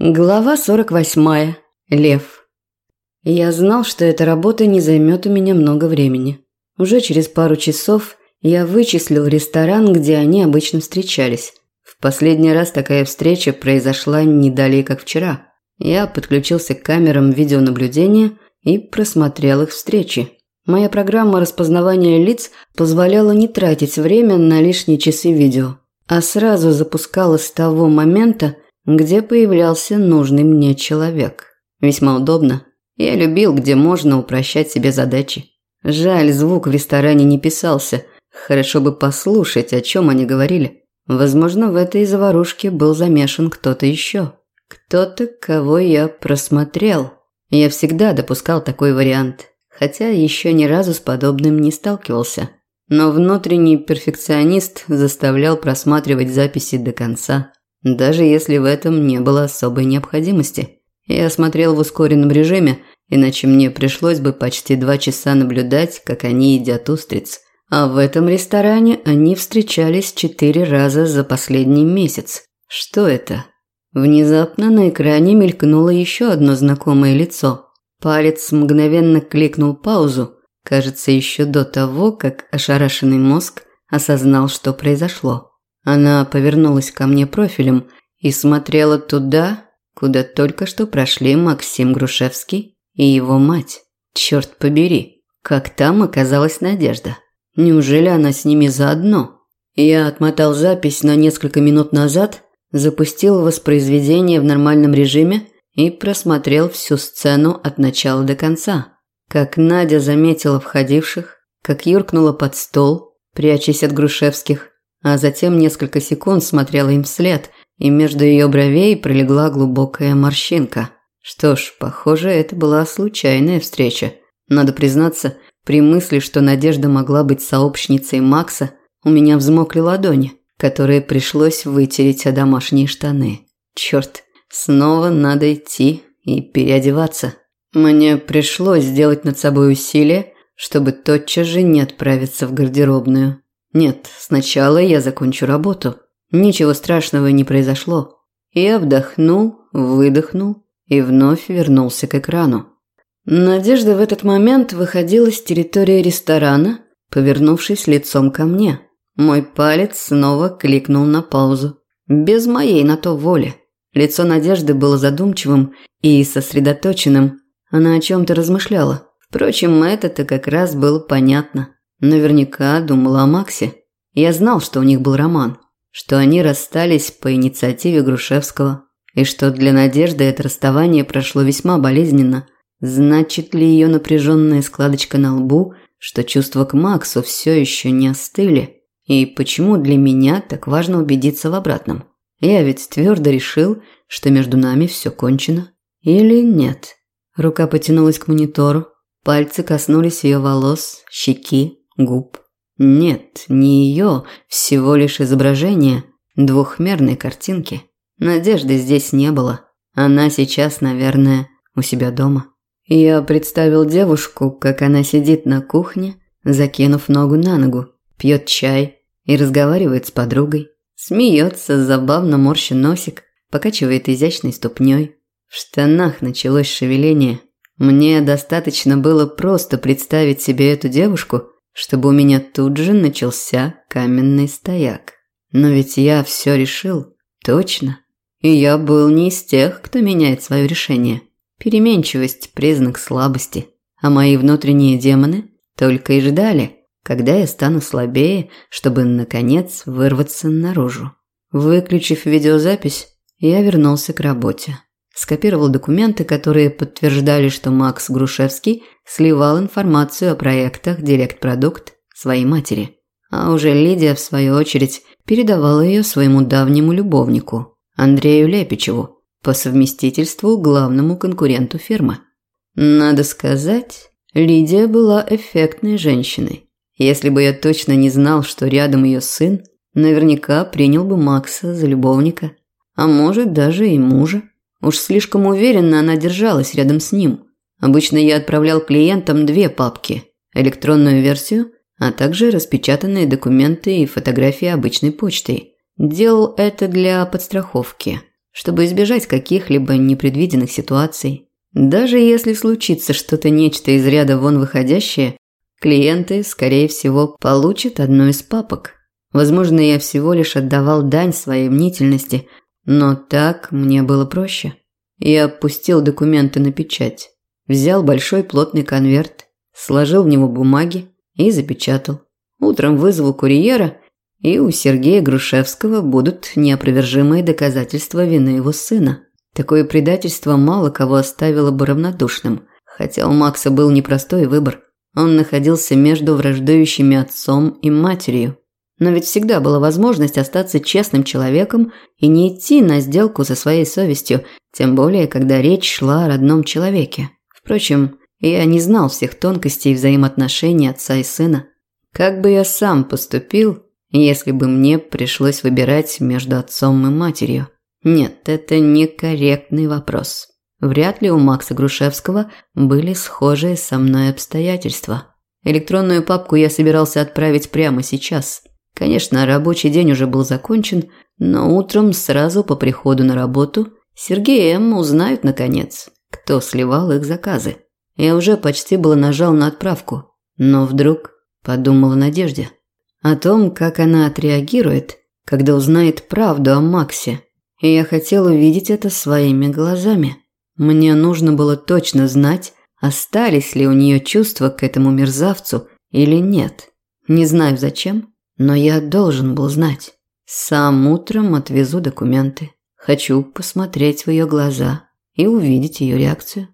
Глава 48. Лев. Я знал, что эта работа не займет у меня много времени. Уже через пару часов я вычислил ресторан, где они обычно встречались. В последний раз такая встреча произошла не далее, как вчера. Я подключился к камерам видеонаблюдения и просмотрел их встречи. Моя программа распознавания лиц позволяла не тратить время на лишние часы видео, а сразу запускала с того момента, где появлялся нужный мне человек. Весьма удобно. Я любил, где можно упрощать себе задачи. Жаль, звук в ресторане не писался. Хорошо бы послушать, о чем они говорили. Возможно, в этой заварушке был замешан кто-то еще. Кто-то, кого я просмотрел. Я всегда допускал такой вариант, хотя еще ни разу с подобным не сталкивался. Но внутренний перфекционист заставлял просматривать записи до конца даже если в этом не было особой необходимости. Я смотрел в ускоренном режиме, иначе мне пришлось бы почти два часа наблюдать, как они едят устриц. А в этом ресторане они встречались четыре раза за последний месяц. Что это? Внезапно на экране мелькнуло еще одно знакомое лицо. Палец мгновенно кликнул паузу, кажется, еще до того, как ошарашенный мозг осознал, что произошло. Она повернулась ко мне профилем и смотрела туда, куда только что прошли Максим Грушевский и его мать. Черт побери, как там оказалась Надежда. Неужели она с ними заодно? Я отмотал запись на несколько минут назад, запустил воспроизведение в нормальном режиме и просмотрел всю сцену от начала до конца. Как Надя заметила входивших, как юркнула под стол, прячась от Грушевских, а затем несколько секунд смотрела им вслед, и между ее бровей пролегла глубокая морщинка. Что ж, похоже, это была случайная встреча. Надо признаться, при мысли, что Надежда могла быть сообщницей Макса, у меня взмокли ладони, которые пришлось вытереть о домашние штаны. Черт, снова надо идти и переодеваться. Мне пришлось сделать над собой усилие, чтобы тотчас же не отправиться в гардеробную. Нет, сначала я закончу работу. Ничего страшного не произошло. Я вдохнул, выдохнул и вновь вернулся к экрану. Надежда в этот момент выходила с территории ресторана, повернувшись лицом ко мне. Мой палец снова кликнул на паузу. Без моей на то воли. Лицо Надежды было задумчивым и сосредоточенным. Она о чем-то размышляла. Впрочем, это-то как раз было понятно. Наверняка думала о Максе. Я знал, что у них был роман, что они расстались по инициативе Грушевского, и что для Надежды это расставание прошло весьма болезненно. Значит ли ее напряженная складочка на лбу, что чувства к Максу все еще не остыли? И почему для меня так важно убедиться в обратном? Я ведь твердо решил, что между нами все кончено. Или нет? Рука потянулась к монитору, пальцы коснулись ее волос, щеки, губ. Нет, не ее, всего лишь изображение двухмерной картинки. Надежды здесь не было. Она сейчас, наверное, у себя дома. Я представил девушку, как она сидит на кухне, закинув ногу на ногу, пьет чай и разговаривает с подругой. Смеется, забавно морща носик, покачивает изящной ступней. В штанах началось шевеление. Мне достаточно было просто представить себе эту девушку – чтобы у меня тут же начался каменный стояк. Но ведь я все решил, точно. И я был не из тех, кто меняет свое решение. Переменчивость – признак слабости. А мои внутренние демоны только и ждали, когда я стану слабее, чтобы, наконец, вырваться наружу. Выключив видеозапись, я вернулся к работе. Скопировал документы, которые подтверждали, что Макс Грушевский сливал информацию о проектах «Директ-продукт» своей матери. А уже Лидия, в свою очередь, передавала ее своему давнему любовнику, Андрею Лепичеву, по совместительству главному конкуренту фирмы. Надо сказать, Лидия была эффектной женщиной. Если бы я точно не знал, что рядом ее сын, наверняка принял бы Макса за любовника, а может даже и мужа. Уж слишком уверенно она держалась рядом с ним. Обычно я отправлял клиентам две папки – электронную версию, а также распечатанные документы и фотографии обычной почтой. Делал это для подстраховки, чтобы избежать каких-либо непредвиденных ситуаций. Даже если случится что-то нечто из ряда вон выходящее, клиенты, скорее всего, получат одну из папок. Возможно, я всего лишь отдавал дань своей мнительности, но так мне было проще. Я опустил документы на печать, взял большой плотный конверт, сложил в него бумаги и запечатал. Утром вызову курьера, и у Сергея Грушевского будут неопровержимые доказательства вины его сына. Такое предательство мало кого оставило бы равнодушным, хотя у Макса был непростой выбор. Он находился между враждующими отцом и матерью. Но ведь всегда была возможность остаться честным человеком и не идти на сделку со своей совестью, тем более, когда речь шла о родном человеке. Впрочем, я не знал всех тонкостей взаимоотношений отца и сына. Как бы я сам поступил, если бы мне пришлось выбирать между отцом и матерью? Нет, это некорректный вопрос. Вряд ли у Макса Грушевского были схожие со мной обстоятельства. Электронную папку я собирался отправить прямо сейчас. Конечно, рабочий день уже был закончен, но утром сразу по приходу на работу Сергей и Эмма узнают наконец, кто сливал их заказы. Я уже почти было нажал на отправку, но вдруг подумал Надежде о том, как она отреагирует, когда узнает правду о Максе и я хотел увидеть это своими глазами. Мне нужно было точно знать, остались ли у нее чувства к этому мерзавцу или нет. Не знаю зачем, но я должен был знать. Сам утром отвезу документы. Хочу посмотреть в ее глаза и увидеть ее реакцию.